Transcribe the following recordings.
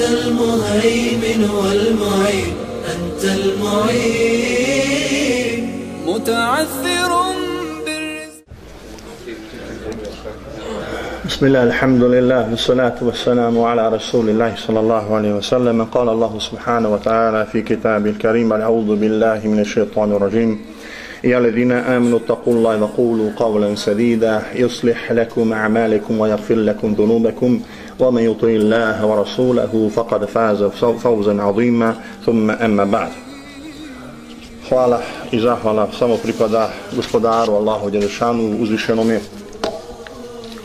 أنت المهيمن والمعين أنت المعين. متعثر بسم الله الحمد لله والصلاة والسلام على رسول الله صلى الله عليه وسلم. قال الله سبحانه وتعالى في كتاب الكريم أعوذ بالله من الشيطان الرجيم. يا الذين آمنوا اتقوا الله وقولوا قولا سديدا يصلح لكم أعمالكم ويغفر لكم ذنوبكم ومن يطع الله ورسوله فقد فاز فوزا عظيما ثم أما بعد Hvala i zahvala samo pripada gospodaru Allahu Đelešanu uzvišenome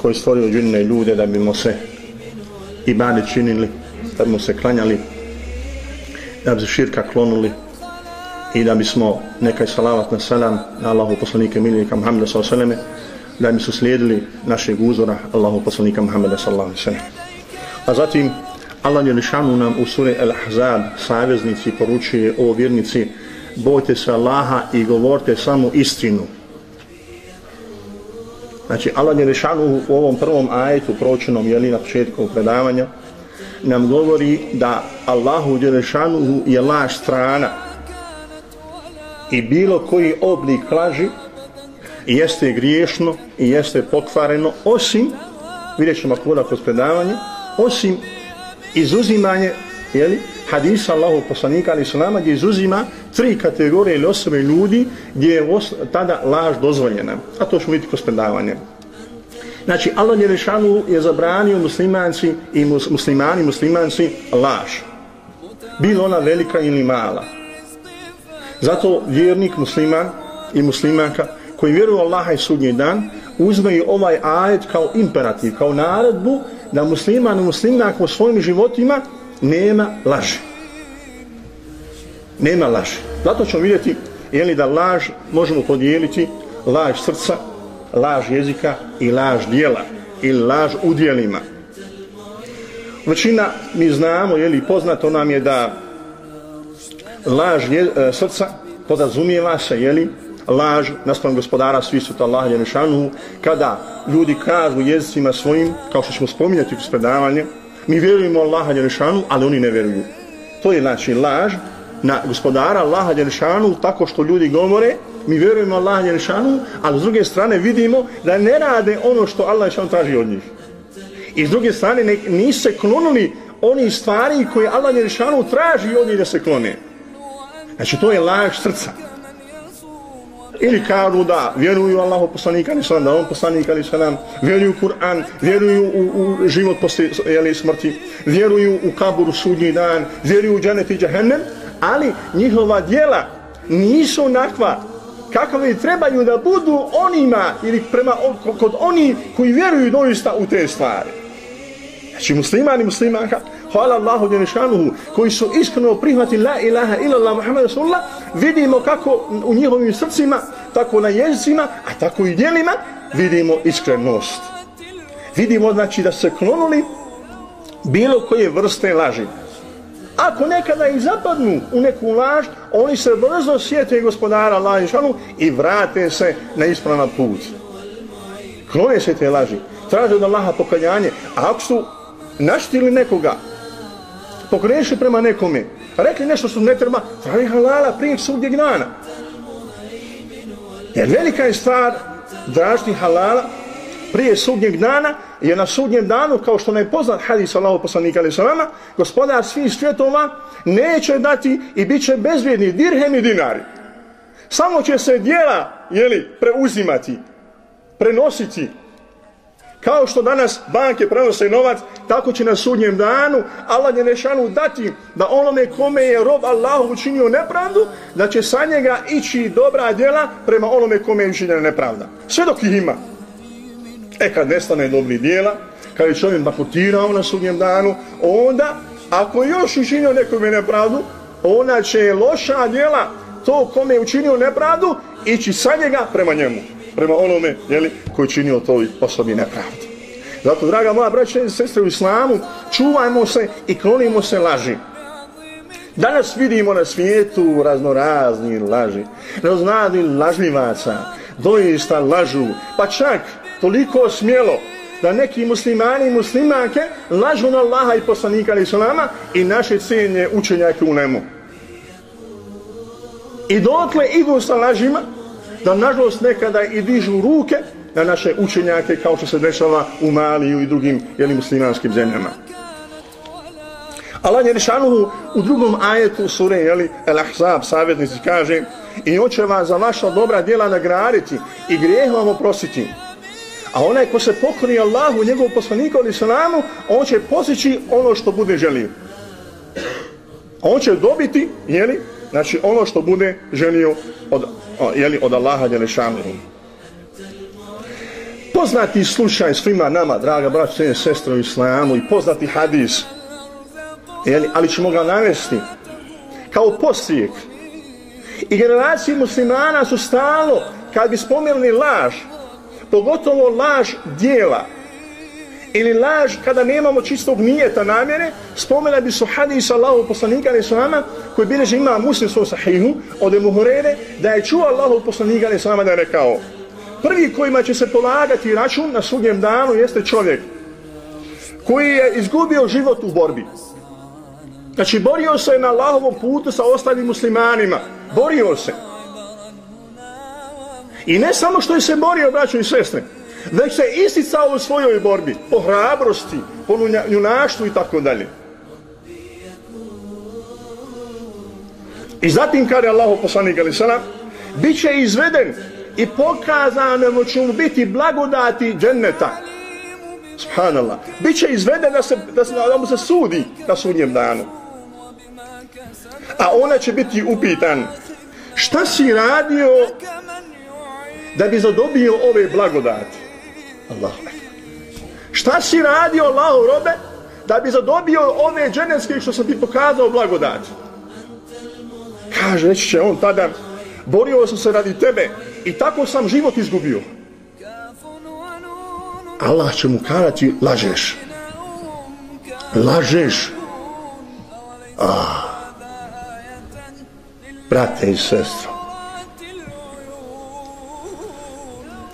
koji stvorio džinne ljude da bimo se i bade činili, da bimo se klanjali, da bi se širka klonuli i da bismo nekaj salavat na selam na Allahu poslanike milika Muhammeda s.a.v. da bi su slijedili našeg uzora Allahu poslanika Muhammeda s.a.v. A zatim Allah Đelešanu nam u suri Al-Ahzab saveznici poručuje o vjernici bojte se Allaha i govorite samo istinu. Znači, Allah Đelešanu u ovom prvom ajetu pročenom, jeli na početku predavanja, nam govori da Allahu Đelešanu je laž strana i bilo koji oblik laži jeste griješno i jeste pokvareno, osim, vidjet ćemo kuda kroz predavanje, osim izuzimanje, jeli, hadisa Allahu poslanika ali salama gdje izuzima tri kategorije ili osobe ljudi gdje je os, tada laž dozvoljena. A to ćemo vidjeti kroz predavanje. Znači, Allah Jerešanu je zabranio muslimanci i mus, muslimani muslimanci laž. Bilo ona velika ili mala. Zato vjernik musliman i muslimanka koji vjeruju Allaha i sudnji dan uzmeju ovaj ajet kao imperativ, kao naredbu da musliman i muslimanka u svojim životima nema laži. Nema laži. Zato ćemo vidjeti je li da laž možemo podijeliti laž srca, laž jezika i laž dijela ili laž u dijelima. Većina mi znamo, je li poznato nam je da laž je, e, srca podrazumijeva se, je li, laž naspram gospodara svi su Allah Janešanu kada ljudi kažu jezicima svojim kao što ćemo spominjati kroz predavanje mi vjerujemo Allaha Đelešanu, ali oni ne vjeruju. To je znači laž na gospodara Allaha Đelešanu tako što ljudi govore, mi vjerujemo Allaha Đelešanu, ali s druge strane vidimo da ne rade ono što Allah Đelešanu traži od njih. I s druge strane ne, nisu se klonuli oni stvari koje Allah Đelešanu traži od njih da se klone. Znači to je laž srca. Ili kažu da vjeruju Allahu poslanika ali sallam, da on poslanik ali sallam, vjeruju Kur'an, vjeruju u, u život posle jeli, smrti, vjeruju u kaburu sudnji dan, vjeruju u džanet i džahennem, ali njihova dijela nisu onakva kakve trebaju da budu onima ili prema kod oni koji vjeruju doista u te stvari. Znači muslimani muslimanka hvala Allahu Đelešanuhu, koji su iskreno prihvatili la ilaha illallah Muhammed Rasulullah, vidimo kako u njihovim srcima, tako na jezicima, a tako i dijelima, vidimo iskrenost. Vidimo znači da se klonuli bilo koje vrste laži. Ako nekada i zapadnu u neku laž, oni se brzo sjete gospodara Allah i i vrate se na ispravan put. Klone se te laži. Traže od Allaha pokajanje, A ako su naštili nekoga, pokrenešli prema nekome, rekli nešto što ne treba, traži halala prije sudnjeg dana. Jer velika je stvar dražni halala prije sudnjeg dana, je na sudnjem danu, kao što ne poznat hadis Allahu poslanika ali salama, gospodar svih svjetova neće dati i bit će bezvjedni dirhem i dinari. Samo će se dijela jeli, preuzimati, prenositi, Kao što danas banke prenose novac, tako će na sudnjem danu Allah je nešanu dati da onome kome je rob Allahu učinio nepravdu, da će sa njega ići dobra djela prema onome kome je učinjena nepravda. Sve dok ih ima. E kad nestane dobri djela, kad je čovjek bakotirao na sudnjem danu, onda, ako još učinio nekome nepravdu, ona će loša djela to kome je učinio nepravdu ići sa njega prema njemu prema onome jeli, koji činio to osobi nepravdu. Zato, draga moja braća i sestre u islamu, čuvajmo se i klonimo se laži. Danas vidimo na svijetu raznorazni laži, raznazni lažljivaca, doista lažu, pa čak toliko smjelo da neki muslimani i muslimanke lažu na Allaha i poslanika ali islama i naše cijenje učenjake u nemu. I dotle idu sa lažima, da nažalost nekada i dižu ruke na naše učenjake kao što se dešava u Maliju i drugim jeli, muslimanskim zemljama. Allah Jerišanuhu u drugom ajetu sure jeli, El Ahzab savjetnici kaže i on će vas za vaša dobra djela nagraditi i grijeh vam oprostiti. A onaj ko se pokori Allahu, njegov poslaniku ili salamu, on će posjeći ono što bude želio. On će dobiti, jeli, znači ono što bude želio od, jeli, od Allaha Đelešanu. Poznati slučaj svima nama, draga braće i sestre u islamu, i poznati hadis, jeli, ali ćemo ga navesti kao postijek. I generacije muslimana su stalo, kad bi spomenuli laž, pogotovo laž dijela, ili laž kada nemamo čistog nijeta namjere, spomena bi su hadis Allahu poslanika ali sama koji bileže ima muslim svoj sahihu od Ebu Hurere da je čuo Allahu poslanika ali sama da je rekao prvi kojima će se polagati račun na sudnjem danu jeste čovjek koji je izgubio život u borbi. Znači borio se na Allahovom putu sa ostalim muslimanima. Borio se. I ne samo što je se borio, braćo i sestre, već se isticao u svojoj borbi, po hrabrosti, po junaštvu i tako dalje. I zatim kada je Allah poslanik ali sada, bit će izveden i pokazano mu će mu biti blagodati dženneta. Subhanallah. Biće izveden da, se, da, se, da mu se sudi na sudnjem danu. A ona će biti upitan šta si radio da bi zadobio ove blagodati. Allahu Šta si radio Allahu robe da bi zadobio ove dženevske što sam ti pokazao blagodat? Kaže, reći će on tada, borio sam se radi tebe i tako sam život izgubio. Allah će mu karati, lažeš. Lažeš. Ah. Brate i sestro.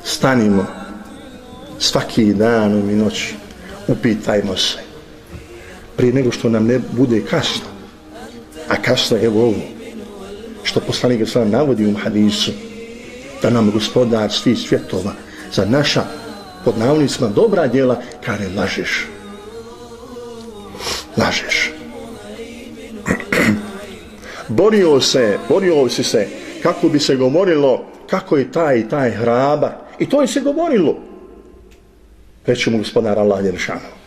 Stanimo svaki dan i noći upitajmo se. Prije nego što nam ne bude kasno a kasno je ovo što poslanik sam navodi u hadisu da nam gospodar svih svjetova za naša pod navnicima dobra djela kare lažeš. Lažeš. Borio se borio si se kako bi se govorilo kako je taj i taj hrabar. I to je se govorilo reći mu gospodar Allah Jeršanu.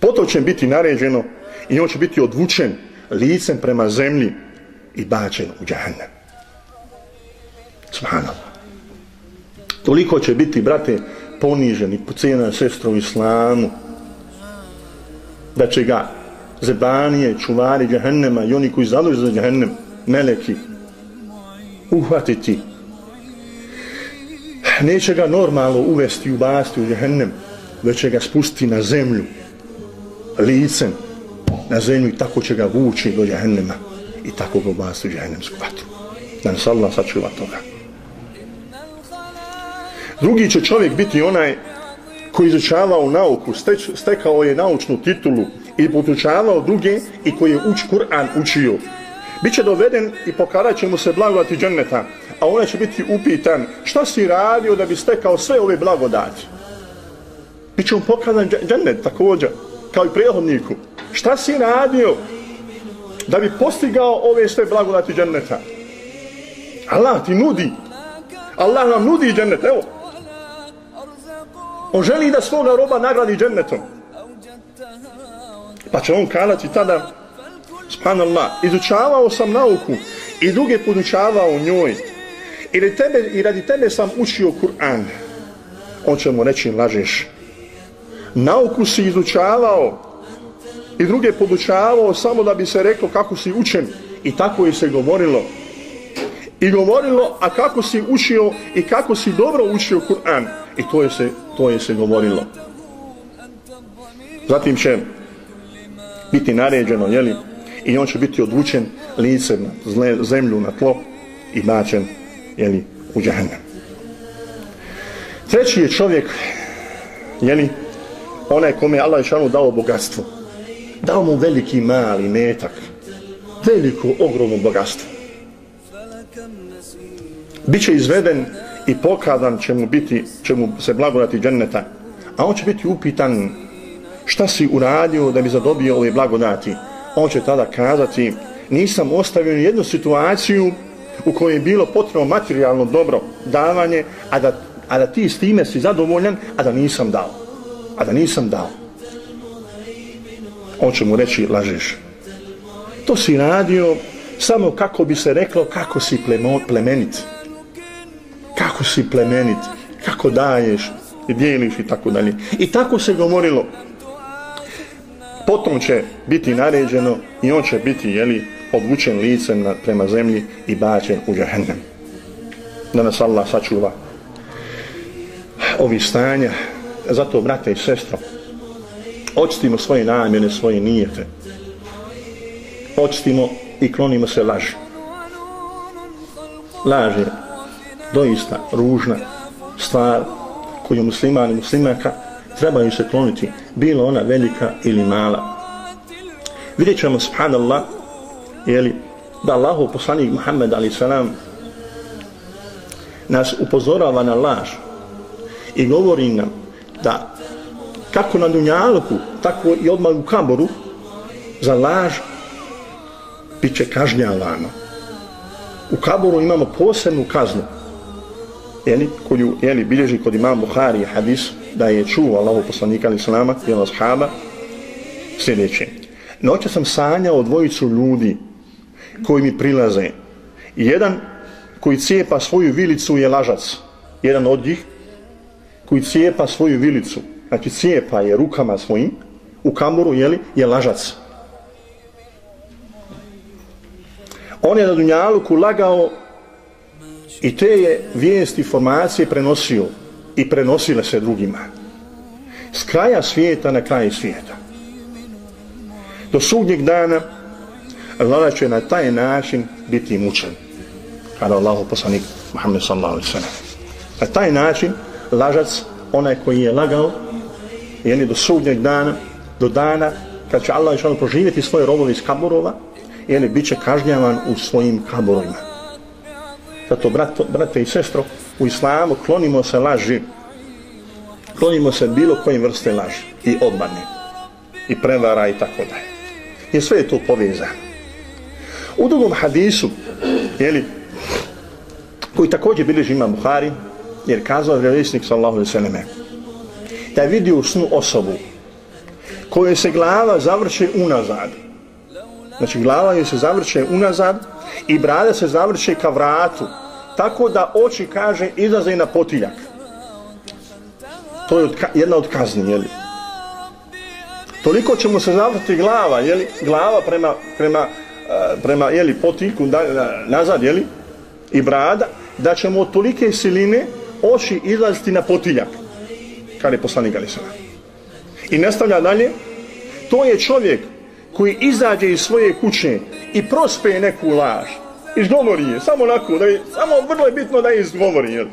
Potom će biti naređeno i on će biti odvučen licem prema zemlji i bačen u džahnem. Subhanallah. Toliko će biti, brate, poniženi po cijena sestra u islamu da će ga zebanije, čuvari džahnema i oni koji zaduži za džahnem, meleki, uhvatiti neće ga normalno uvesti u basti u jehennem, već će ga spustiti na zemlju licem na zemlju i tako će ga vući do jahennema i tako ga ubasti u jahennemsku vatru. Da nas Allah sačuva toga. Drugi će čovjek biti onaj koji izučavao nauku, steč, stekao je naučnu titulu i potučavao druge i koji je uč Kur'an učio. Biće doveden i pokarat će mu se blagodati dženneta, a ona će biti upitan šta si radio da bi stekao sve ove blagodati. Biće mu pokazan džennet također, kao i prijehodniku. Šta si radio da bi postigao ove sve blagodati dženneta? Allah ti nudi. Allah nam nudi džennet, evo. On želi da svoga roba nagradi džennetom. Pa će on kalati tada, subhanallah, izučavao sam nauku i druge podučavao njoj. Ili tebe, i radi tebe sam učio Kur'an. On će mu reći, lažeš. Nauku si izučavao i druge podučavao samo da bi se reklo kako si učen. I tako je se govorilo. I govorilo, a kako si učio i kako si dobro učio Kur'an. I to je se, to je se govorilo. Zatim će biti naređeno, jeli, i on će biti odvučen licem na zemlju, na tlo i bačen, jeli, u džahannam. Treći je čovjek, jeli, onaj kome je Allah Išanu dao bogatstvo. Dao mu veliki mali metak, veliko, ogromno bogatstvo. Biće izveden i pokadan će mu biti, će mu se blagodati dženneta, a on će biti upitan šta si uradio da bi zadobio ove blagodati. On će tada kazati, nisam ostavio jednu situaciju u kojoj je bilo potrebno materijalno dobro davanje, a da, a da ti s time si zadovoljan, a da nisam dao. A da nisam dao. On će mu reći, lažeš. To si radio samo kako bi se reklo kako si plemenit kako si plemenit, kako daješ i dijeliš i tako dalje. I tako se govorilo. Potom će biti naređeno i on će biti jeli, odvučen licem na, prema zemlji i bačen u džahennem. Da nas Allah sačuva ovi stanja. Zato, brate i sestro, očistimo svoje namjene, svoje nijete. Očistimo i klonimo se laži. Laž je doista ružna stvar koju musliman i muslimaka trebaju se kloniti, bilo ona velika ili mala. Vidjet ćemo, subhanallah, jeli, da Allahu poslanik Muhammed ali salam nas upozorava na laž i govori nam da kako na dunjalku, tako i odmah u kaboru za laž bit će kažnjavano. U kaboru imamo posebnu kaznu jeli, koju jeli, bilježi kod imam Buhari hadis da je čuo Allahu poslanika ali slama i ono shaba sljedeće. Noće sam sanjao dvojicu ljudi koji mi prilaze. I Jedan koji cijepa svoju vilicu je lažac. Jedan od njih koji cijepa svoju vilicu, znači cijepa je rukama svojim, u kamoru jeli, je lažac. On je na Dunjaluku lagao I te je vijesti, informacije prenosio i prenosile se drugima. S kraja svijeta na kraj svijeta. Do sudnjeg dana Allah će na taj način biti mučen. Kada Allah poslanik Muhammed sallallahu alaihi sallam. Na taj način lažac, onaj koji je lagao, je do sudnjeg dana, do dana kad će Allah proživjeti svoje robove iz kaburova, je bit će kažnjavan u svojim kaburovima. Zato, brato, brate i sestro, u islamu klonimo se laži. Klonimo se bilo kojim vrste laži i obmane i prevara i tako dalje. I sve je to povezano. U drugom hadisu, jeli, koji također bilježi ima Buhari, jer kazao vjerovisnik sallahu alaihi sallam, da je vidio snu osobu koje se glava zavrće unazad. Znači glava joj se zavrće unazad i brada se zavrće ka vratu, tako da oči, kaže, izlaze na potiljak. To je od, jedna od kazni, jeli? Toliko će mu se zavrti glava, jeli? Glava prema, prema, prema jeli, potiljku da, da, nazad, jeli? I brada, da ćemo od tolike siline oči izlaziti na potiljak. Kad je poslanik Alisana. I nastavlja dalje, To je čovjek koji izađe iz svoje kuće i prospe neku laž. Izgovori je, samo onako, da je, samo vrlo je bitno da je izgovori. Jel?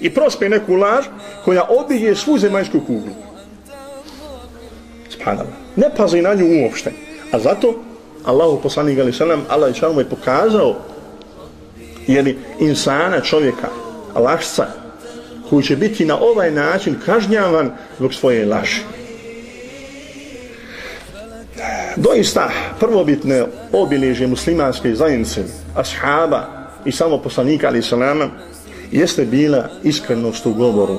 I prospe neku laž koja obiđe svu zemaljsku kuglu. Spanala. Ne pazi na nju uopšte. A zato Allahu poslanik ali sallam Allah i mu je pokazao jeli insana čovjeka lašca koji će biti na ovaj način kažnjavan zbog svoje laži. Doista prvobitne obilježje muslimanske zajednice, ashaba i samo poslanika ali salama jeste bila iskrenost u govoru,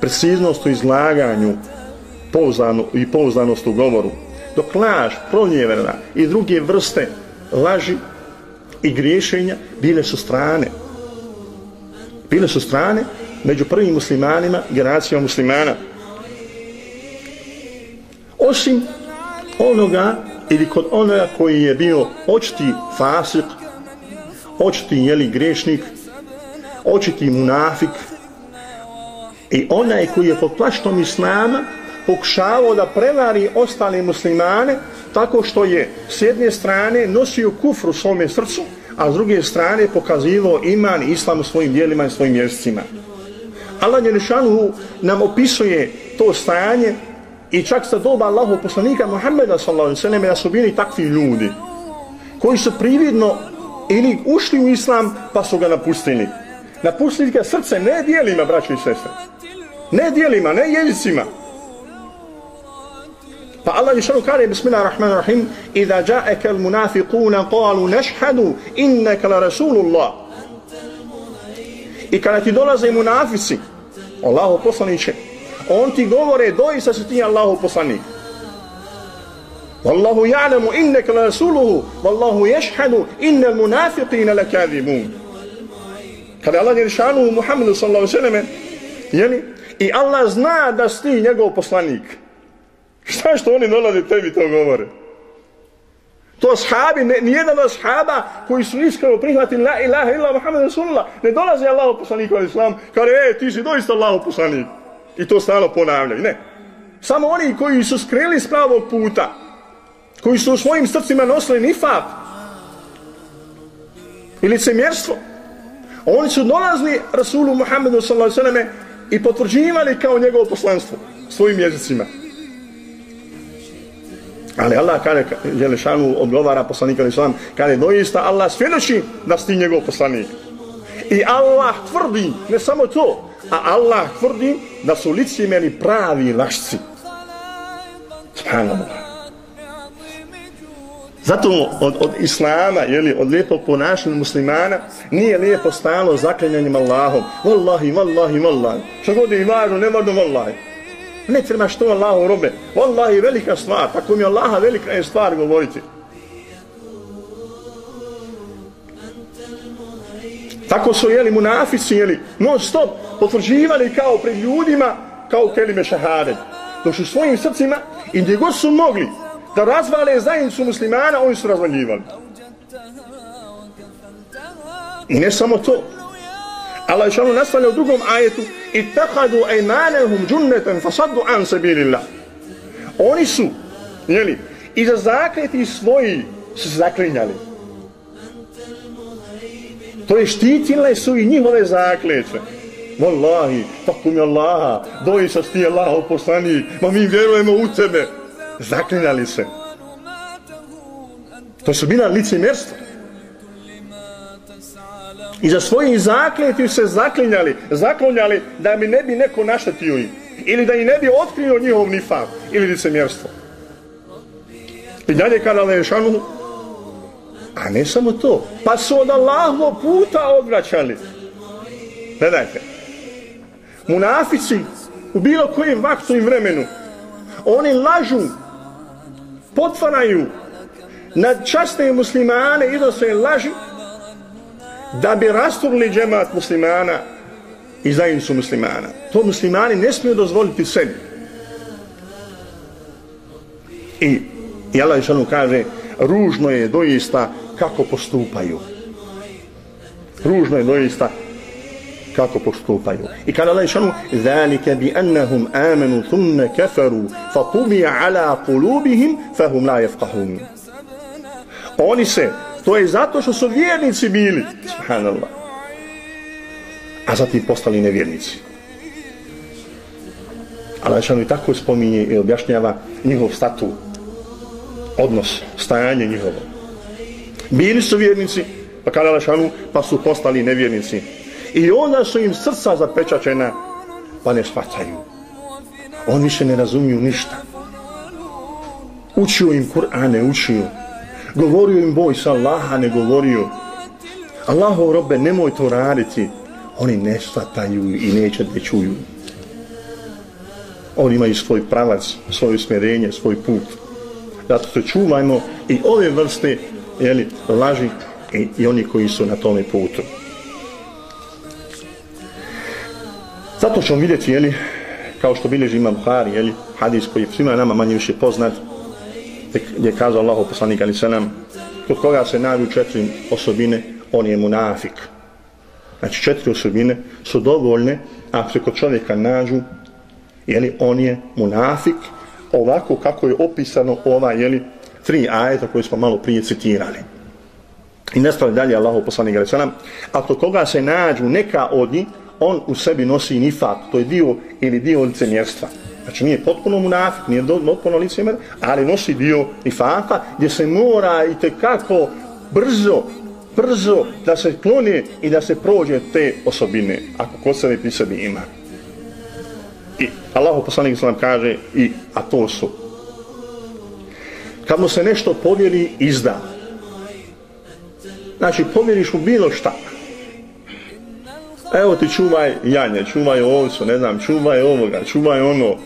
preciznost u izlaganju pouzdano, i pouzdanost u govoru, dok laž, pronjeverna i druge vrste laži i griješenja bile su strane. Bile su strane među prvim muslimanima, generacijom muslimana. Osim onoga ili kod onoga koji je bio očiti fasik, očiti jeli grešnik, očiti munafik i onaj koji je pod plaštom islama pokušavao da prevari ostale muslimane tako što je s jedne strane nosio kufru svome srcu, a s druge strane pokazivao iman i islam u svojim dijelima i svojim jezicima. Allah Jelišanuhu nam opisuje to stanje i čak sa doba Allahu poslanika Muhammeda sallallahu alaihi sallam da su bili takvi ljudi koji su prividno ili ušli u islam pa su ga napustili. Napustili ga srce ne dijelima, braći i sestre. Ne dijelima, ne jezicima. Pa Allah je šanu kaže, bismillahirrahmanirrahim, Iza ja'eka al-munafiquna qalu nashhadu innaka la rasulullah. I kada ti dolaze munafici, Allahu poslaniće, on ti govore, doista si ti Allahu poslanik. Wallahu ja'lamu innaka la rasuluhu, wallahu yashhadu innal munafiqina lakadhibun. Kada Allah je šanu Muhammedu sallallahu alejhi jeli, i Allah zna da si ti njegov poslanik. Šta što oni dolaze tebi to govore? To ashabi, nijedan od ashaba koji su iskreno prihvatili la ilaha illa Muhammed Rasulullah, ne dolaze Allahu poslaniku al islam, kaže, e, ti si doista Allahu poslanik. I to stalo ponavljaju. Ne. Samo oni koji su skreli s pravog puta, koji su u svojim srcima nosili nifab ili licemjerstvo, oni su dolazili Rasulu Muhammedu sallallahu sallam i potvrđivali kao njegovo poslanstvo svojim jezicima. Ali Allah kada Jelešanu odgovara poslanika ali islam, kada doista Allah svjedoči da si njegov poslanik. I Allah tvrdi, ne samo to, a Allah tvrdi da su licimeni pravi lašci. Subhanallah. Zato od, od islama, jeli, od lijepog ponašanja muslimana, nije lijepo stalo zaklinjanjem Allahom. Wallahi, wallahi, wallahi. Što god je važno, ne važno, wallahi. Ne treba što Allahu robe. Wallahi, velika stvar. Tako mi Allaha velika je stvar govoriti. Tako su jeli munafici, jeli, non stop, potvrđivali kao pred ljudima, kao kelime šahade. Dok svojim srcima, i gdje god su mogli da razvale zajednicu muslimana, oni su razvaljivali. I ne samo to. Allah je nastavlja u drugom ajetu i tahadu ejmanehum džunneten fasaddu an sabilillah. Oni su, jeli, i za zakleti svoji su zaklinjali. To je štitile su i njihove zakljeće. Wallahi, tako mi Allaha, doji sa sti Allaho poslanik, ma mi vjerujemo u tebe. Zaklinjali se. To su bila licimerstva. I za svoje zakletju se zaklinjali, zaklonjali da mi ne bi neko naštetio im. Ili da i ne bi otkrio njihov nifam ili licemjerstvo. I dalje kada Lešanu A ne samo to. Pa su od Allahovog puta odvraćali. Gledajte. Munafici u bilo kojem vaktu i vremenu oni lažu potvaraju na časne muslimane i da se laži da bi rasturli džemat muslimana i zajednicu muslimana. To muslimani ne smiju dozvoliti sebi. I, i Allah kaže ružno je doista kako postupaju. Ružno je doista kako postupaju. I kada Allah šanu, ذَلِكَ بِأَنَّهُمْ آمَنُوا ثُمَّ كَفَرُوا فَطُبِيَ عَلَى قُلُوبِهِمْ فَهُمْ لَا يَفْقَهُونَ Oni se, to je zato što su vjernici bili, subhanallah, a zatim postali nevjernici. Allah šanu i tako spominje i objašnjava njihov statu, odnos, stajanje njihovo. Bili su vjernici, pa kada Allah pa su postali nevjernici. I onda su im srca zapečačena, pa ne shvataju. Oni više ne razumiju ništa. Učio im Kur'ane, učio. Govorio im boj sa Allaha, ne govorio. Allaho robe, nemoj to raditi. Oni ne shvataju i neće da čuju. Oni imaju svoj pravac, svoje usmjerenje, svoj put. Zato se čuvajmo i ove vrste jeli, laži i, i oni koji su na tome putu. Zato ćemo vidjeti, jeli, kao što bilježi Imam Buhari, jeli, hadis koji je svima nama manje više poznat, gdje je kazao Allah poslanik ali se nam, kod koga se nađu četiri osobine, on je munafik. Znači četiri osobine su dovoljne, a se kod čovjeka nađu, jeli, on je munafik, ovako kako je opisano ova, jeli, tri ajeta koje smo malo prije citirali. I nastavi dalje Allahu poslanik ali se nam, a kod koga se nađu neka od njih, on u sebi nosi nifak, to je dio ili dio licemjerstva. Znači nije potpuno munafik, nije potpuno licimer, ali nosi dio nifaka gdje se mora i tekako brzo, brzo da se klone i da se prođe te osobine, ako kod sebe pri sebi ima. I Allah poslanik islam kaže, i, a to su. Kad mu se nešto povjeri, izda. Znači, povjeriš mu bilo šta, evo ti čuvaj janje, čuvaj ovcu, ne znam, čuvaj ovoga, čuvaj ono,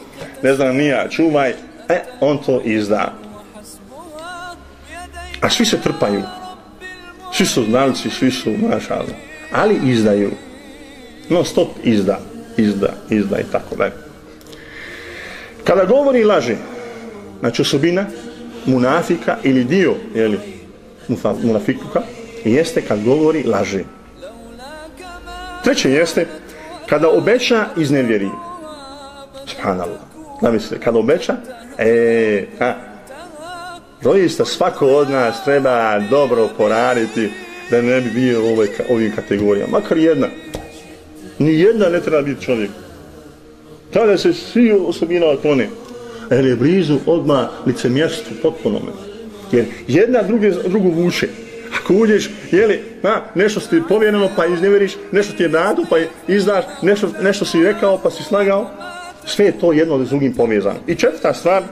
ne znam nija, čuvaj, e, on to izda. A svi se trpaju. Svi su znalci, svi su mašalno. Ali izdaju. No stop izda, izda, izda i tako da. Kada govori laže, znači osobina munafika ili dio, jeli, munafikuka, jeste kad govori laže. Treće jeste, kada obeća iznevjeri. Subhanallah. Zamisli, kada obeća, e, a, doista svako od nas treba dobro poraditi da ne bi bio u ovoj, ovim kategorijama. Makar jedna. Ni jedna ne treba biti čovjek. Tada se svi osobina otklone. Jer je blizu odmah licemjerstvo potpunome. Jer jedna druge, drugu vuče ako uđeš, jeli, na, nešto ti povjereno pa izneveriš, nešto ti je dado pa izdaš, nešto, nešto si rekao pa si slagao, sve je to jedno s drugim povezano. I četvrta stvar,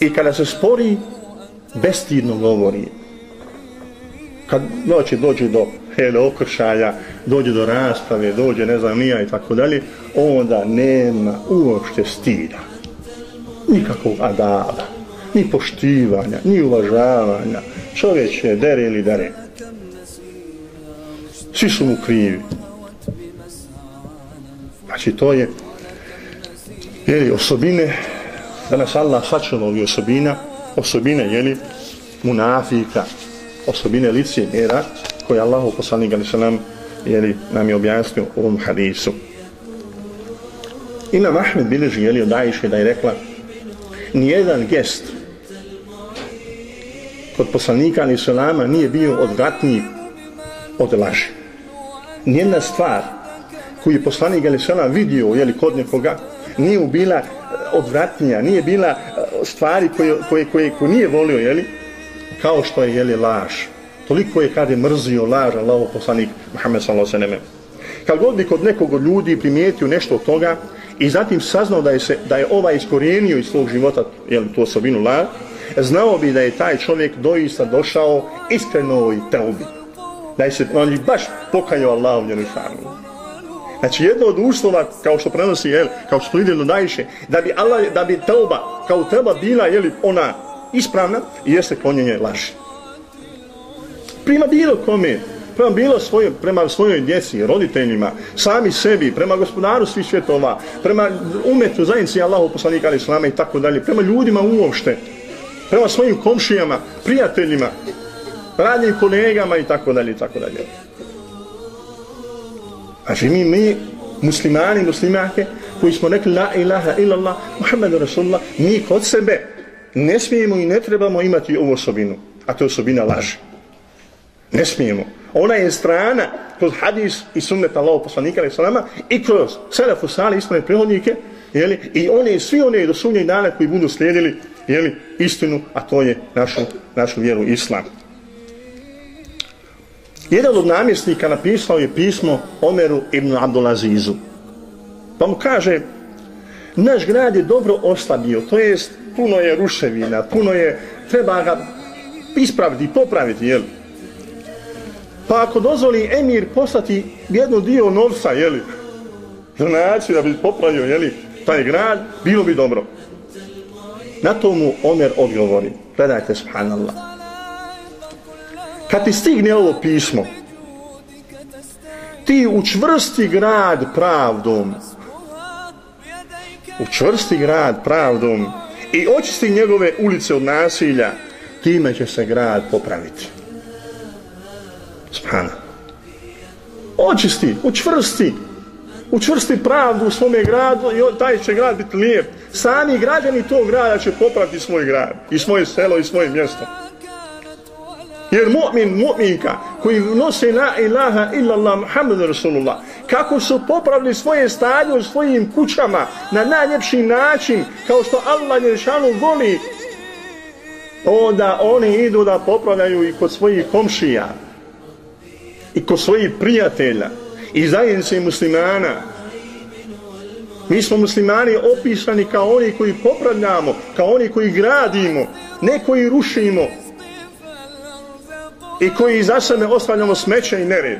i kada se spori, bestidno govori. Kad noći dođe do hele, okršaja, dođe do rasprave, dođe ne znam nija i tako dalje, onda nema uopšte stida. Nikakvog adaba, ni poštivanja, ni uvažavanja, čovječe, dere ili dare. Svi su mu krivi. Znači, to je jeli, osobine, danas Allah sačuva ovi osobina, osobine, jeli, munafika, osobine licije mjera, koje Allah u poslanik ali se nam, jeli, nam je objasnio u ovom hadisu. Imam Ahmed bilježi jeli, od Ajše da je rekla, nijedan gest kod poslanika ali salama nije bio odvratniji od laži. Nijedna stvar koju je poslanik ali salam vidio jeli, kod nekoga nije bila eh, odvratnija, nije bila eh, stvari koje, koje, koje, koje nije volio, jeli, kao što je jeli, laž. Toliko je kada je mrzio laž Allah poslanik Muhammed sallallahu alejhi ve Kad god bi kod nekog od ljudi primijetio nešto od toga i zatim saznao da je, se, da je ova iskorijenio iz svog života jeli, tu osobinu laž, znao bi da je taj čovjek doista došao iskreno i teubi. Da je se on baš pokajao Allahom u Jerušanu. Znači jedno od uslova, kao što prenosi, jel, kao što ide najviše, da bi Allah, da bi teuba, kao teuba bila, jel, ona ispravna, jeste klonjenje laži. Prima bilo kome, prema bilo svoje, prema svojoj djeci, roditeljima, sami sebi, prema gospodaru svih svjetova, prema umetu, zajednici Allahu poslanika ali islama i tako dalje, prema ljudima uopšte, prema svojim komšijama, prijateljima, radnim kolegama i tako dalje i tako dalje. Znači mi, mi muslimani, muslimake, koji smo rekli la ilaha illallah, Muhammedu Rasulullah, mi kod sebe ne smijemo i ne trebamo imati ovu osobinu, a to je osobina laži. Ne smijemo. Ona je strana kroz hadis i sunnet Allahog poslanika i salama i kroz selefu sali ispravne prihodnike jeli, i one svi one do sunnjeg dana koji budu slijedili jeli, istinu, a to je našu, našu vjeru islam. Jedan od namjesnika napisao je pismo Omeru ibn Abdulazizu. Pa mu kaže, naš grad je dobro oslabio, to jest puno je ruševina, puno je, treba ga ispraviti, popraviti, jel? Pa ako dozvoli emir poslati jednu dio novca, jeli, donaciju da bi popravio, jeli, taj grad, bilo bi dobro. Na to mu Omer odgovori. Gledajte, subhanallah. Kad ti stigne ovo pismo, ti učvrsti grad pravdom, učvrsti grad pravdom i očisti njegove ulice od nasilja, time će se grad popraviti. Spana. Očisti, učvrsti, učvrsti pravdu u svome gradu i taj će grad biti lijep. Sami građani tog grada će popraviti svoj grad i svoje selo i svoje mjesto. Jer mu'min, mu'minka koji nose la ilaha illallah Muhammed Rasulullah kako su popravili svoje stanje u svojim kućama na najljepši način kao što Allah Jeršanu voli onda oni idu da popravljaju i kod svojih komšija i kod svojih prijatelja i zajednice muslimana mi smo muslimani opisani kao oni koji popravljamo kao oni koji gradimo ne koji rušimo i koji za sebe ostavljamo smeće i nered.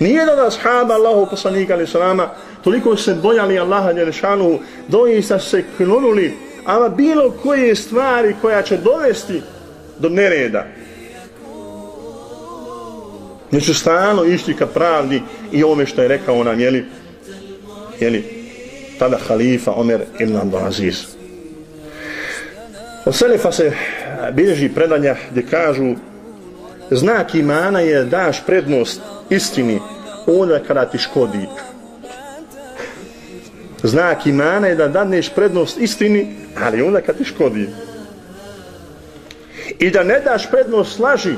Nijedan od ashaba Allahu poslanika ali salama toliko se bojali Allaha Đelešanu, doista se klonuli ama bilo koje stvari koja će dovesti do nereda. Neću stano išti ka pravdi i ovome što je rekao nam, jeli, jeli, tada halifa Omer ibn Abdulaziz. Od Selefa se bilježi predanja gdje kažu znak imana je daš prednost istini onda kada ti škodi. Znak imana je da daneš prednost istini, ali onda kada ti škodi. I da ne daš prednost slaži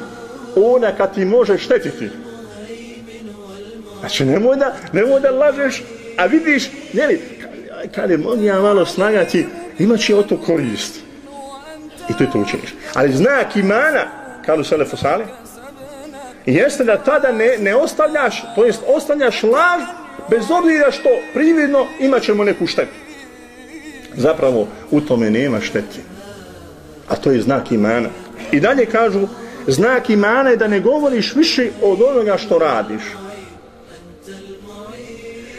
ona kad ti može štetiti. Znači nemoj da, nemoj da lažeš, a vidiš, njeli, kad je mogu ja malo snagati, imat će o to korist. I to je to učiniš. Ali znak imana, kada se lepo sali, jeste da tada ne, ne ostavljaš, to jest ostavljaš laž, bez obzira što prividno imat ćemo neku štetu. Zapravo, u tome nema štete. A to je znak imana. I dalje kažu, znak imana je da ne govoriš više od onoga što radiš.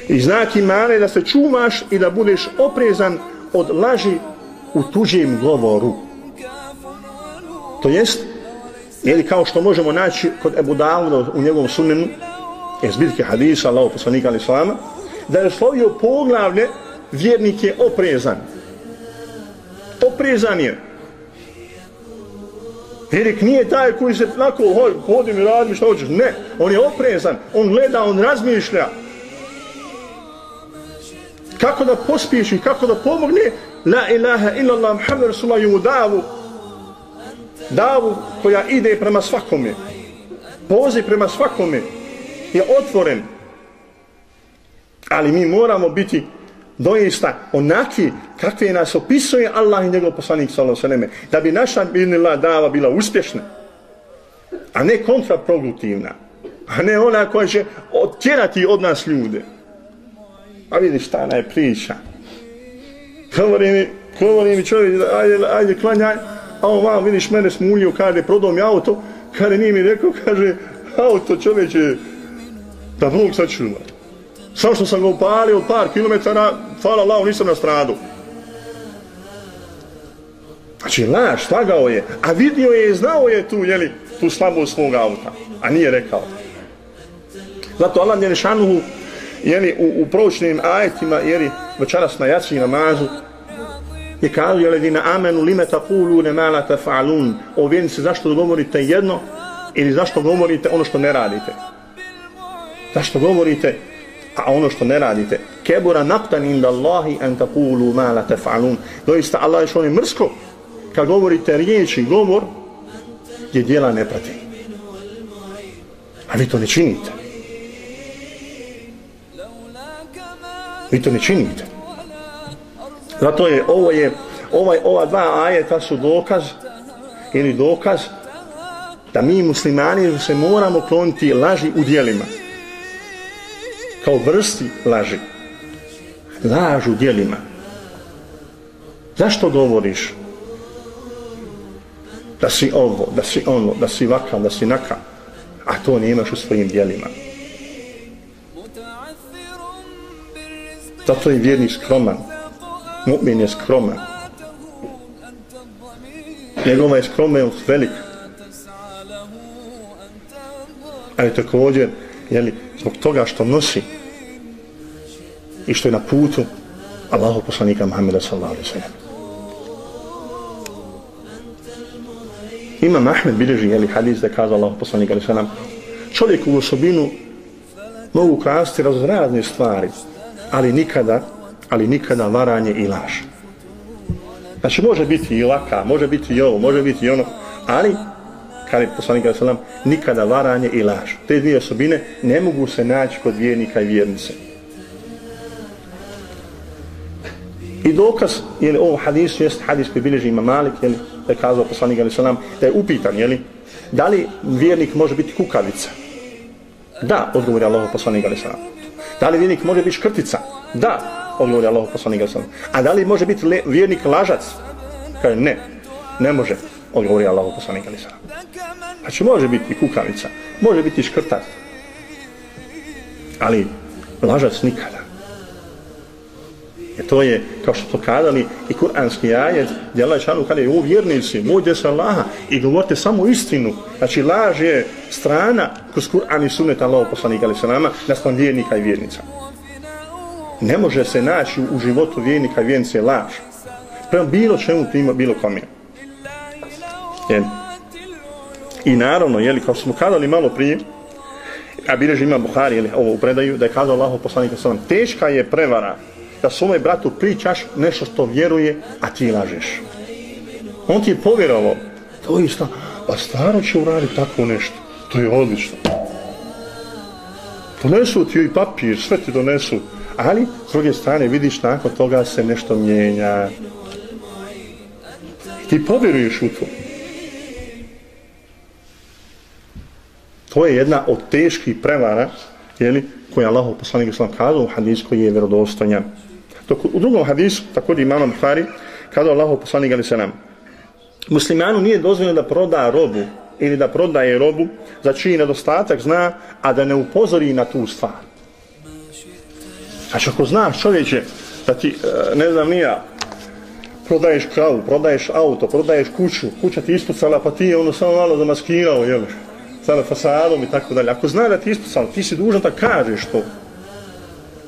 I znak imana je da se čuvaš i da budeš oprezan od laži u tuđem govoru. To jest, ili kao što možemo naći kod Ebu Dawuda u njegovom sunnenu, je zbitke hadisa, Allaho poslanika ali slama, da je slovio poglavlje, vjernik je oprezan. Oprezan je. Vjernik nije taj koji se tako hodi mi radi što hoćeš. Ne, on je oprezan, on gleda, on razmišlja. Kako da pospješi, kako da pomogne, la ilaha illallah, muhammed rasulullah, ju davu, davu koja ide prema svakome poziv prema svakome je otvoren ali mi moramo biti doista onaki kakve nas opisuje Allah i njegov poslanik sallallahu da bi naša binila dava bila uspješna a ne kontraproduktivna a ne ona koja će otjerati od nas ljude a vidi šta ona je priča govori mi, govori mi čovjek ajde, ajde klanjaj a on vam vidiš mene smuljio, kaže, prodao mi auto, kaže, nije mi rekao, kaže, auto čovječe, da Bog sačuva. Samo što sam ga upalio par kilometara, hvala Allah, nisam na stradu. Znači, laž, tagao je, a vidio je, znao je tu, jeli, tu slabost svog auta, a nije rekao. Zato Allah njene šanuhu, jeli, u, u proučnim ajetima, jeli, večeras na jaci namazu, je kao, jeli, je na amenu lime takulu ne mala faalun. O vjernici, zašto govorite jedno ili zašto govorite ono što ne radite? Zašto govorite, a ono što ne radite? Kebura naqtan inda Allahi an taqulu ma la taf'alun Doista Allah je što je mrsko. Kad govorite riječi, govor, gdje djela ne prati. A vi to ne činite. Vi to ne činite. Zato je, ovo je, ovaj, ova dva ajeta su dokaz, ili dokaz, da mi muslimani se moramo kloniti laži u dijelima. Kao vrsti laži. Laž u dijelima. Zašto govoriš? Da si ovo, da si ono, da si vakav, da si nakav. A to nemaš u svojim dijelima. Zato je vjernik skroman. Mu'min je skroman. Njegova je skromenost velika. Ali također, jeli, zbog toga što nosi i što je na putu Allahu poslanika Muhammeda sallallahu alaihi sallam. Imam Ahmed bilježi, jeli, hadis da je kazao Allahu poslanika alaihi sallam, čovjek u osobinu mogu krasti razrazne stvari, ali nikada, ali nikada varanje i laž. Znači, može biti i laka, može biti i ovo, može biti i ono, ali kada je poslanik nikada varanje i laž. Te dvije osobine ne mogu se naći kod vjernika i vjernice. I dokaz, je li ovo hadisu jest hadis koji bilježi ima Malik, jeli, da je kazao poslanik Ali Salam, da je upitan, jeli, da li vjernik može biti kukavica? Da, odgovor je Allah poslanik Ali Salam. Da li vjernik može biti škrtica? Da, odgovor je Allah poslanik Ali Salam. A da li može biti le, vjernik lažac? Kaže, ne, ne može odgovori Allah poslanik ali Salam. Znači može biti kukavica, može biti škrtac, ali lažac nikada. E to je, kao što smo kadali, i kuranski ajet, gdje Allah šanu kada je u vjernici, mojde se Allaha i govorite samo istinu. Znači laž je strana kroz Kur'an i sunet Allah poslanik ali salama, nastavan vjernika i vjernica. Ne može se naći u životu vjernika i vjernice laž. Prema bilo čemu prima bilo kome. Jel? I naravno, jeli, kao smo kadali malo prije, a bileži ima Buhari, jeli, ovo u predaju, da je kazao Allah poslanika salama, teška je prevara da svome bratu pričaš nešto što vjeruje, a ti lažeš. On ti je povjerovao, to je isto, pa stvarno će uraditi tako nešto, to je odlično. Donesu ti i papir, sve ti donesu, ali s druge strane vidiš nakon toga se nešto mijenja. I ti povjeruješ u to. To je jedna od teških prevara, jeli, koje Allah poslanik islam kazao u hadisu koji je vjerodostojan. Dok u drugom hadisu, također imamo Buhari, kazao Allah poslanik ali muslimanu nije dozvoljeno da proda robu ili da prodaje robu za čiji nedostatak zna, a da ne upozori na tu stvar. Znači, ako znaš čovječe da ti, e, ne znam nija, prodaješ kravu, prodaješ auto, prodaješ kuću, kuća ti ispucala, pa ti je ono samo malo zamaskirao, jel? Sada fasadom i tako dalje. Ako zna da ti ispucao, ti si dužan da kažeš to.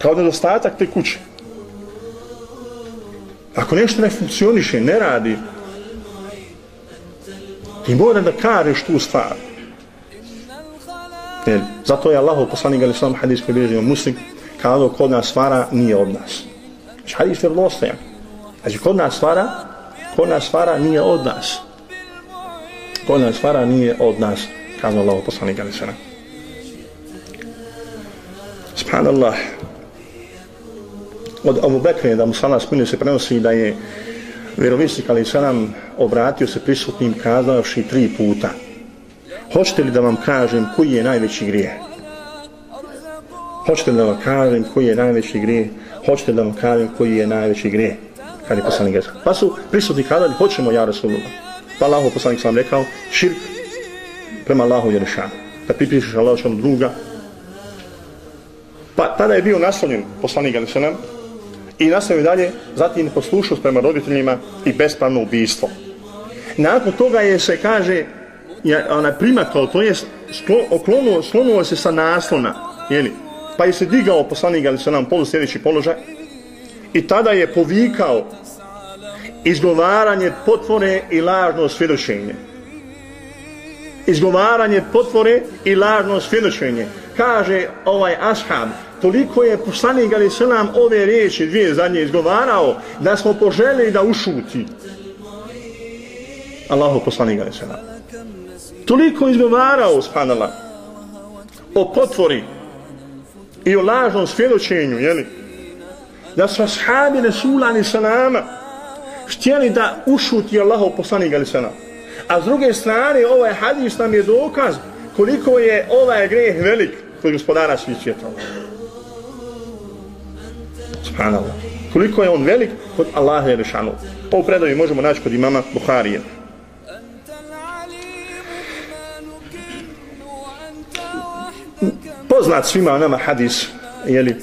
Kao nedostatak te kuće. Ako nešto ne funkcioniše, ne radi, ti mora da kažeš tu stvar. Jer, zato je Allah poslanik ali Islam, hadis koji bilježio muslim kao kod nas stvara nije od nas. Znači hadis je vlostajan. Znači kod nas stvara kod nas stvara nije od nas. Kod nas stvara nije od nas kazao Allah poslanik ali sana. Subhanallah. Od Abu Bekre, da mu sana spinu se prenosi da je vjerovisnik ali sanam obratio se prisutnim kazavši tri puta. Hoćete li da vam kažem koji je najveći grijeh? Hoćete li da vam kažem koji je najveći grijeh? Hoćete li da vam kažem koji je najveći grijeh? Kad je poslanik Pa su prisutni kazali, hoćemo ja Rasulullah. Pa Allah poslanik sam rekao, širk prema Allahu Jerešanu. Da pripišeš Allahu što druga. Pa tada je bio naslonjen poslanik Jerešana i nastavio dalje, zatim poslušao prema roditeljima i bespravno ubijstvo. Nakon toga je se kaže, je ona primakao, to je oklonuo, slonuo se sa naslona, jeli, pa je se digao poslanik Jerešana polu sljedeći položaj i tada je povikao izgovaranje potvore i lažno svjedočenje izgovaranje potvore i lažno svjedočenje. kaže ovaj ashab, toliko je poslanik ali se nam ove riječi dvije zadnje izgovarao, da smo poželjeli da ušuti. Allahu poslanik ali se nam. Toliko izgovarao, spanala, o potvori i o lažnom svjedočenju, jeli? Da su ashabi Resulani sa nama htjeli da ušuti Allahu poslanik ali se nam. A s druge strane, ovaj hadis nam je dokaz koliko je ovaj greh velik kod gospodara svih svjetova. Subhanallah. Koliko je on velik kod Allaha Jerešanu. Ovu predaju možemo naći kod imama Buharije. Poznat svima nama hadis, jeli,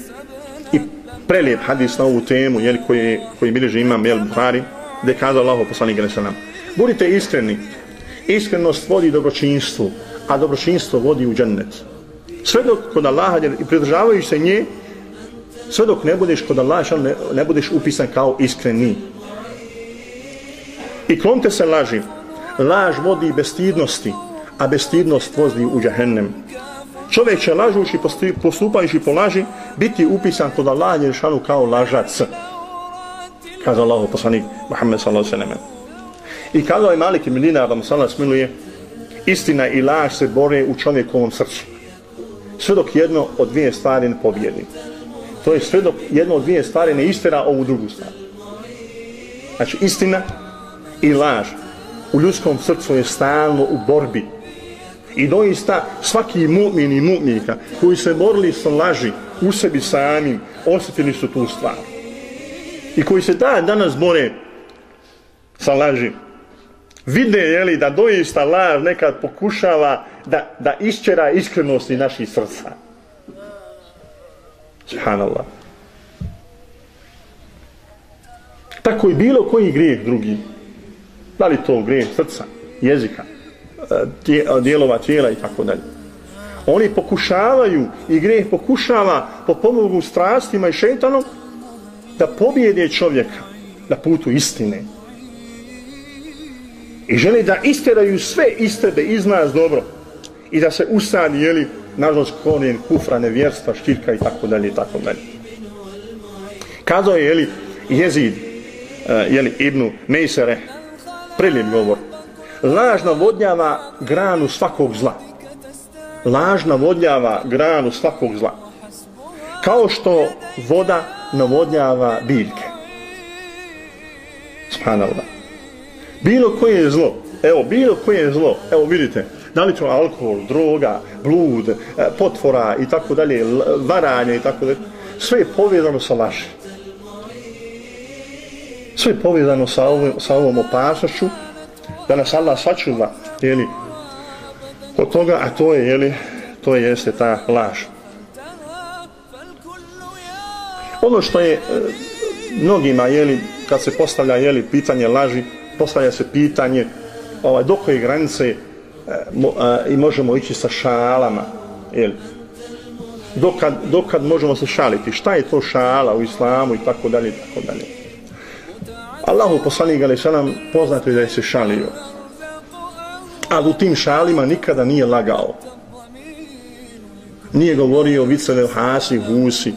i prelijep hadis na ovu temu, jeli, koji, koji bilježi imam, jeli, Buhari, gdje je kazao Allah poslanik gre. Budite iskreni. Iskrenost vodi dobročinstvu, a dobročinstvo vodi u džennet. Sve dok kod Allaha i pridržavajući se nje, sve dok ne budeš kod Allaha, ne, ne budeš upisan kao iskreni. I klonte se laži. Laž vodi bestidnosti, a bestidnost vodi u džahennem. Čovjek će lažući, postupajući po laži, biti upisan kod Allaha Jeršanu kao lažac. Kaza Allah poslanik Muhammed sallallahu sallam. I kazao je Malik ibn Dinar, da mu sallam smiluje, istina i laž se bore u čovjekovom srcu. Sve dok jedno od dvije stvari ne pobjedi. To je sve dok jedno od dvije stvari ne istera ovu drugu stvar. Znači, istina i laž u ljudskom srcu je stalno u borbi. I doista svaki mu'min i mu'minka koji se borili sa laži u sebi samim, osjetili su tu stvar. I koji se da danas bore sa laži, vide je li da doista laž nekad pokušava da, da iščera iskrenosti naših srca. Subhanallah. Tako i bilo koji grijeh drugi. Da li to grijeh srca, jezika, e, e dijelova tijela i tako dalje. Oni pokušavaju i grijeh pokušava po pomogu strastima i šeitanom da pobjede čovjeka na putu istine. I žele da isteraju sve istrebe iz nas dobro i da se ustani, jeli, nažalost, konijen kufra, nevjerstva, štirka i tako dalje i tako dalje. Kazao je, jeli, jezid, e, jeli, Ibnu Mejsere, prelijep govor, laž navodnjava granu svakog zla. Laž navodnjava granu svakog zla. Kao što voda navodnjava biljke. Subhanallah. Bilo koje je zlo, evo, bilo koje je zlo, evo vidite, da li to alkohol, droga, blud, e, potvora i tako dalje, varanje i tako dalje, sve je povezano sa laži. Sve je povezano sa ovom, sa ovom opasnošću, da nas Allah sačuva, jeli, od toga, a to je, jeli, to je jeste ta laž. Ono što je e, mnogima, jeli, kad se postavlja, jeli, pitanje laži, postavlja se pitanje ovaj, do koje granice e, mo, a, i možemo ići sa šalama jel? Dokad, dokad možemo se šaliti? Šta je to šala u islamu i tako dalje i tako dalje? Allahu poslanik ali sa nam poznato je da je se šalio ali u tim šalima nikada nije lagao. Nije govorio viceve hasi, husi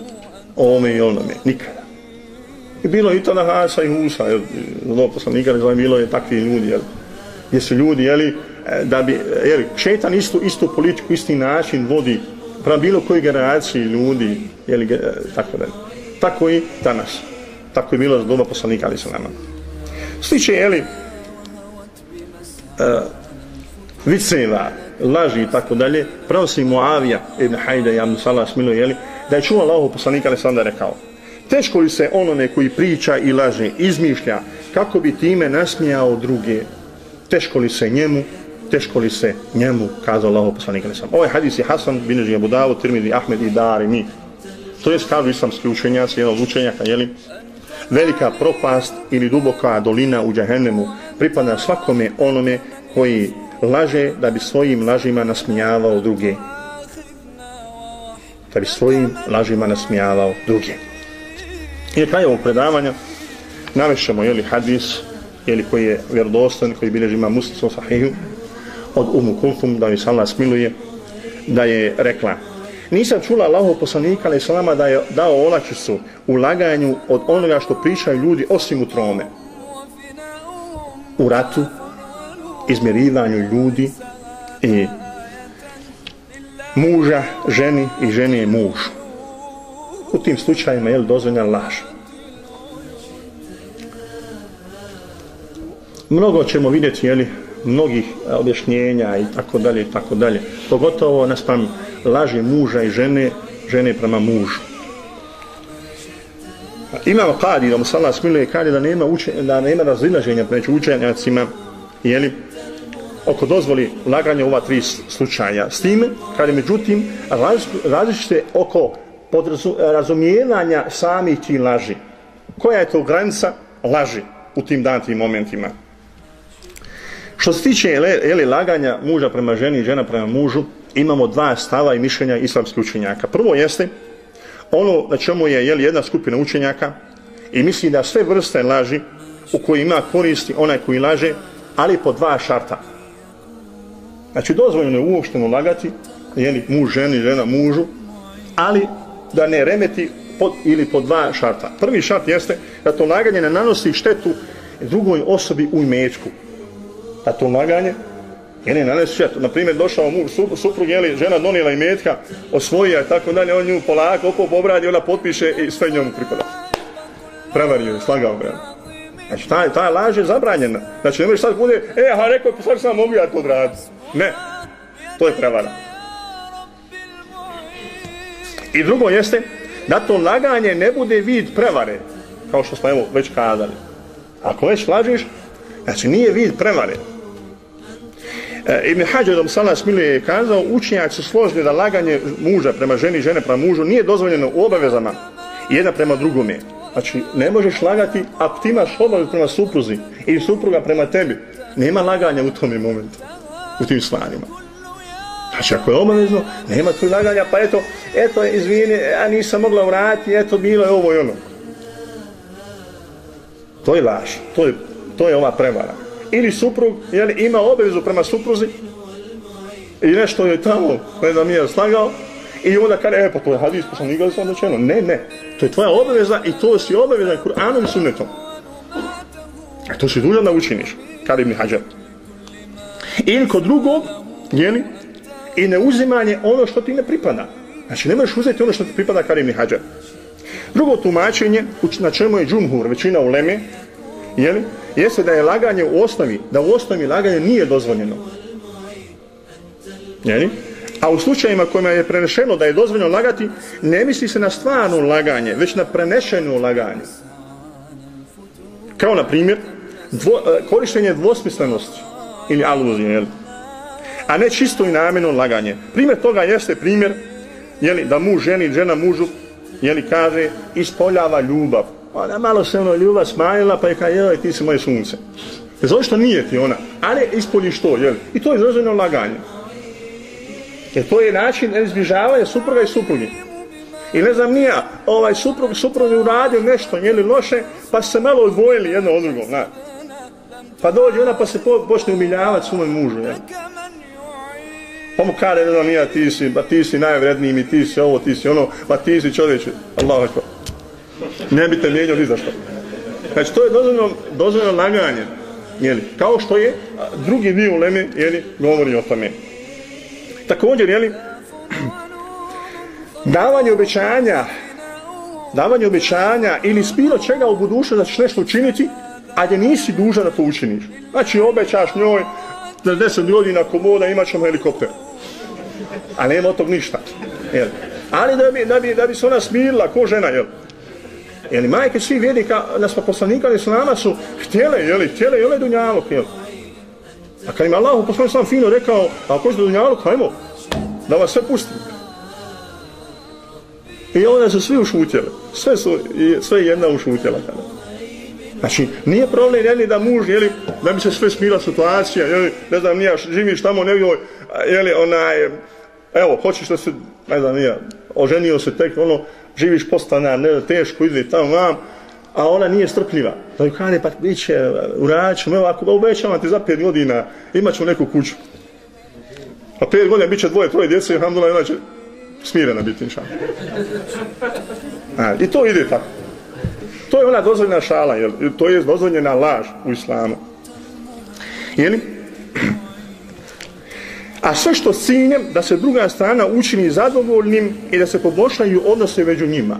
ovome i onome, nikada I bilo i to na Hasa i Husa, jer zlo poslanika ne znam, bilo je takvi ljudi, jel, gdje su ljudi, jeli, e, da bi, jeli, šetan istu, istu politiku, isti način vodi prema bilo koji generaciji ljudi, jeli, e, tako da. Tako i danas. Tako je bilo za doba poslanika, ali se nama. Sliče, jeli, uh, viceva, laži i tako dalje, pravosi Muavija ibn Hajda i Abdu Salah smilo, jeli, da je čuo Allahu poslanika, ali se onda rekao, Teško li se onome koji priča i laže, izmišlja, kako bi time nasmijao druge? Teško li se njemu, teško li se njemu, kazao Allah poslanik Nesam. Ovaj hadis je Hasan, bineži Abu Dawud, Tirmidi, Ahmed i Dari, mi. To je kažu islamski učenjaci, jedan od učenjaka, jeli? Velika propast ili duboka dolina u džahennemu pripada svakome onome koji laže da bi svojim lažima nasmijavao druge. Da bi svojim lažima nasmijavao druge. I kraj ovog predavanja navešemo jeli, hadis jeli, koji je vjerodostan, koji bilježi ima muslim sahihu od Umu Kultum, da mi se Allah smiluje, da je rekla Nisam čula Allahov poslanika, ali salama da je dao olakšicu u laganju od onoga što pričaju ljudi osim u trome. U ratu, izmjerivanju ljudi i muža, ženi i žene mužu. U tim slučajima je li dozvoljena laž. Mnogo ćemo vidjeti, jeli, mnogih objašnjenja i tako dalje i tako dalje. Pogotovo naspram laži muža i žene, žene prema mužu. Imamo kadi, da mu sallah smiluje, kadi da nema, uče, da nema razilaženja među učenjacima, jeli, oko dozvoli laganja ova tri slučaja. S time, kada međutim, različite oko podrazu, razumijevanja samih ti laži. Koja je to granica laži u tim datim momentima? Što se tiče jeli, laganja muža prema ženi i žena prema mužu, imamo dva stava i mišljenja islamskih učenjaka. Prvo jeste ono na čemu je jeli, jedna skupina učenjaka i misli da sve vrste laži u koji ima koristi onaj koji laže, ali po dva šarta. Znači, dozvoljeno je uopšteno lagati, jeli, muž ženi, žena mužu, ali da ne remeti pod, ili po dva šarta. Prvi šart jeste da to laganje ne nanosi štetu drugoj osobi u imečku. Da to laganje je ne nanosi štetu. Naprimjer, došao mu suprug, jeli, žena donijela imetka, osvojija i tako dalje, on nju polako, oko obradi, ona potpiše i sve njom pripada. Prevario je, slagao ga. Znači, ta, ta laž je zabranjena. Znači, ne možeš sad bude, e, ha, rekao, pa sad sam mogu ja to odraditi. Ne, to je prevara. I drugo jeste da to laganje ne bude vid prevare, kao što smo evo već kazali. Ako već lažiš, znači nije vid prevare. E, Ibn Hađarom Salah Smilje je kazao, učenjak su složni da laganje muža prema ženi, žene prema mužu nije dozvoljeno u obavezama jedna prema drugome. Znači, ne možeš lagati ako ti imaš obavez prema supruzi i supruga prema tebi. Nema laganja u tom momentu u tim stvarima. Znači, ako je obavezno, nema tu naganja, pa eto, eto, izvini, ja nisam mogla vratiti, eto, bilo je ovo i ono. To je laž, to je, to je ova prevara. Ili suprug, jel, ima obavezu prema supruzi, i nešto je tamo, ne znam, nije slagao, i onda kada, e, pa to je hadis, pa sam nikada sam odlučeno. Ne, ne, to je tvoja obaveza i to si obaveza Kur'anom i sunnetom. A to si dužan da učiniš, kada im hađar ili kod drugog, jeli, i neuzimanje ono što ti ne pripada. Znači, ne možeš uzeti ono što ti pripada karim i hađar. Drugo tumačenje, na čemu je džumhur, većina uleme, jeli, jeste da je laganje u osnovi, da u osnovi laganje nije dozvoljeno. Jeli? A u slučajima kojima je prenešeno da je dozvoljeno lagati, ne misli se na stvarno laganje, već na prenešeno laganje. Kao na primjer, dvo, e, korištenje dvosmislenosti ili aluzije, jel? A ne čisto i namjerno laganje. Primjer toga jeste primjer, jeli, da muž ženi, žena mužu, jeli, kaže, ispoljava ljubav. Pa ona malo se ono ljubav smanjila, pa je kaže, joj ti si moje sunce. Zato što nije ti ona, ali ispoljiš to, jel? I to je izraženo laganje. Jer to je način izbližavanja supruga i suprugi. I ne znam nija, ovaj suprug, suprug je uradio nešto, jeli loše, pa se malo odvojili jedno od drugog, znaš. Pa dođe ona pa se po, počne umiljavati svome mužu. Ja. Pa mu kare, ne znam, ja ti si, ba ti si najvredniji mi, ti si ovo, ti si ono, ba ti si čovječe. Allah akva. Ne bi te mijenio ni za što. Znači, to je dozvoljeno, dozvoljeno laganje. Jeli, kao što je drugi dio uleme, jeli, govori o tome. Također, jeli, davanje obećanja, davanje obećanja ili spilo čega u budućnosti da ćeš nešto učiniti, a gdje nisi dužan da to učiniš. Znači, obećaš njoj za deset godina komoda imat ćemo helikopter. A nema od tog ništa. Jel? Ali da bi, da, bi, da bi se ona smirila, ko žena, jel? Jel, majke svi vjednika, nas pa poslanika Islama su htjele, jel, htjele, jel, dunjalog, jel? A kad im Allah poslanik sam fino rekao, a ako ćete dunjalog, hajmo, da vas sve pustim. I onda su svi ušutjeli. Sve su, sve jedna ušutjela tada. Znači, nije problem, jeli, da muž, jeli, da bi se sve smila situacija, jeli, ne znam, nija, živiš tamo negdje, jeli, onaj, evo, hoćeš da se, ne znam, nije, oženio se tek, ono, živiš postana, ne, teško, ide tamo, vam, a ona nije strpljiva. Da ju kane, pa bit će, uradit ćemo, evo, ako obećavam ti za pet godina, imat ćemo neku kuću. A pet godina bit će dvoje, troje djece, hamdula, ona će smirena biti inša. A, I to ide tako. To je ona dozvoljena šala, jel? to je dozvoljena laž u islamu. Jeli? A sve što s ciljem da se druga strana učini zadovoljnim i da se poboljšaju odnose među njima.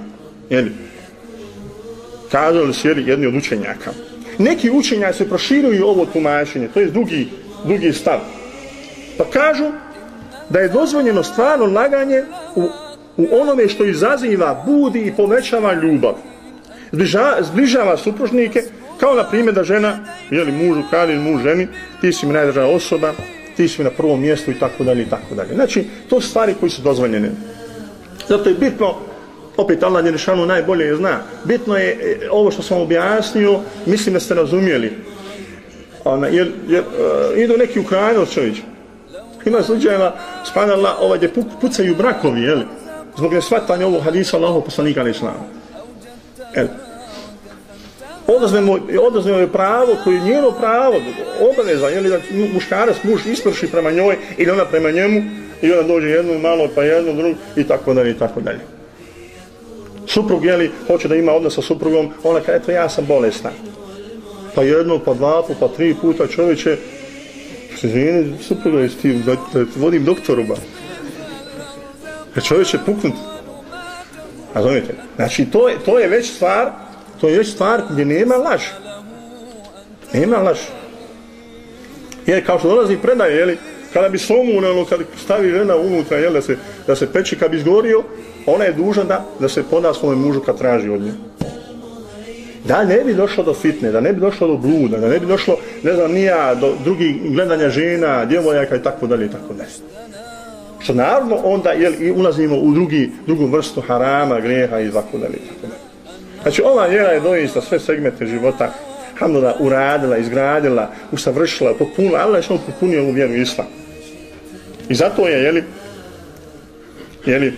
Jeli? Kazali su jeli, jedni od učenjaka. Neki učenjaci se proširuju ovo tumačenje, to je drugi, drugi stav. Pa kažu da je dozvoljeno stvarno laganje u, u onome što izaziva, budi i povećava ljubav. Zbliža, zbližava supružnike, kao na primjer da žena, jeli mužu, kada muž ženi, ti si mi najdraža osoba, ti si mi na prvom mjestu i tako dalje i tako dalje. Znači, to su stvari koji su dozvoljene. Zato je bitno, opet Allah Njerišanu najbolje je zna, bitno je e, ovo što sam objasnio, mislim da ste razumijeli. Ona, jer, jer uh, e, idu neki Ukrajino čovječ. Ima slučajeva, spanala, ovaj, gdje pucaju brakovi, jel? Zbog nesvatanja ovog hadisa Allahov poslanika na islamu oduzmemo, oduzmemo je pravo koje je njeno pravo, obaveza, je li da muškarac, muž isprši prema njoj ili ona prema njemu i ona dođe jedno malo pa jedno drugo i tako dalje i tako dalje. Suprug, je li, hoće da ima odnos sa suprugom, ona kaže, eto ja sam bolesna. Pa jedno, pa dva, pa, pa tri puta čovječe, se izvini, supruga jesi ti, da, da, vodim doktoru, ba. E čovječ je puknut. Razumijete? Znači, to je, to je već stvar to je već stvar gdje nema laž. Nema laž. Jer kao što dolazi predaje, jeli, kada bi somu, ono, kada stavi žena unutra, jel, da se, da se peče, kad bi izgorio, ona je dužna da, da se poda svojom mužu kad traži od nje. Da ne bi došlo do fitne, da ne bi došlo do bluda, da ne bi došlo, ne znam, nija, do drugih gledanja žena, djevojaka i tako dalje i tako dalje. Što naravno onda, jel, i ulazimo u drugi, drugu vrstu harama, greha i tako dalje i tako dalje. Znači ova vjera je doista sve segmente života hamdala, uradila, izgradila, usavršila, popunila, Allah je što popunio ovu vjeru islam. I zato je, jeli, jeli,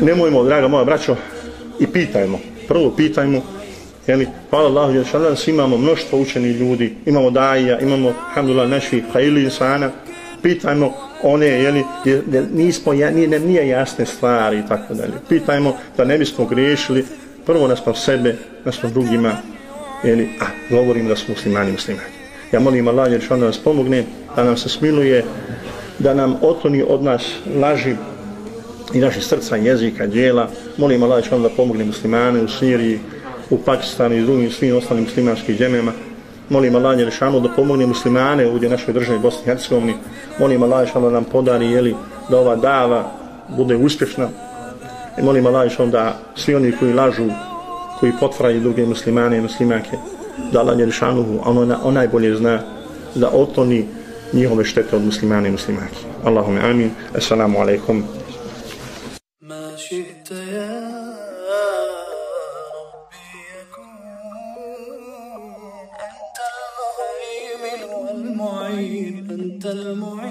nemojmo, draga moja braćo, i pitajmo, prvo pitajmo, jeli, hvala Allahu, jer šalan, imamo mnoštvo učenih ljudi, imamo daija, imamo, hamdala, naši hajili pa insana, pitajmo one, jeli, je, nismo, ja, nije, nije jasne stvari i tako dalje. Pitajmo da ne bismo griješili prvo nas pa sebe, naspram drugima, jeli, a govorim da smo muslimani muslimani. Ja molim Allah, jer što nas pomogne, da nam se smiluje, da nam otoni od nas laži i naše srca, jezika, djela. Molim Allah, što da pomogne muslimane u Siriji, u Pakistanu i drugim svim ostalim muslimanskim džemljama molim Allah Jelešanu da pomogne muslimane u našoj državi Bosni i Hercegovini. Molim Allah Jelešanu da nam podari jeli, da ova dava bude uspješna. I molim Allah Jelešanu da svi oni koji lažu, koji potvraju druge muslimane i muslimake, da Allah Jelešanu on, on najbolje zna da otoni njihove štete od muslimane i muslimake. Allahume amin. Assalamu alaikum. أنت المعين